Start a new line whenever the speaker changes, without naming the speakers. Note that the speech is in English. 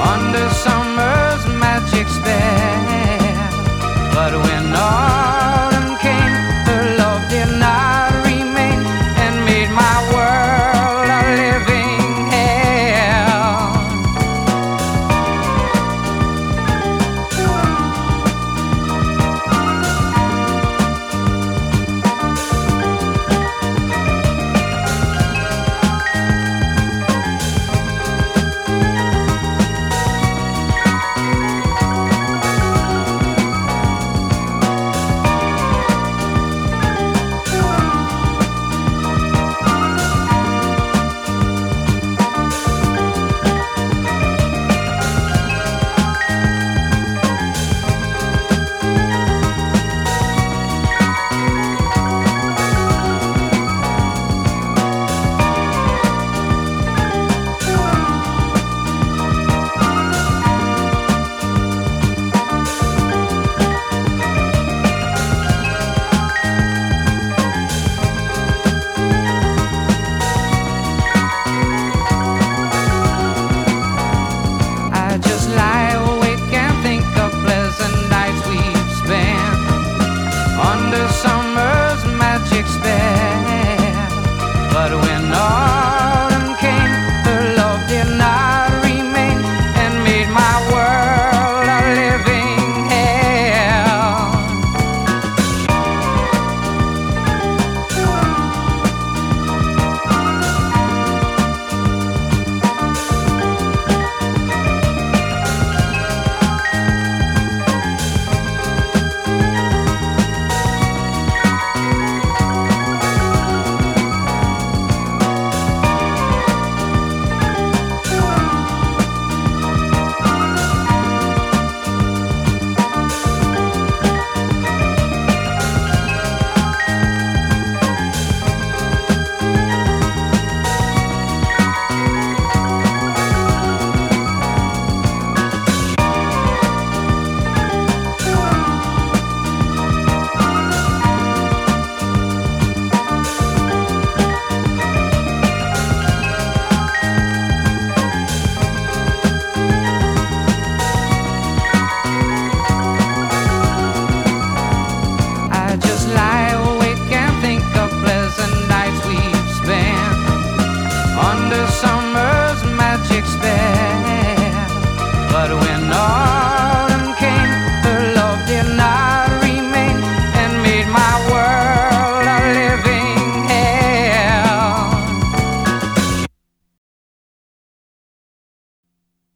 under summer's magic spell. summer's magic spell.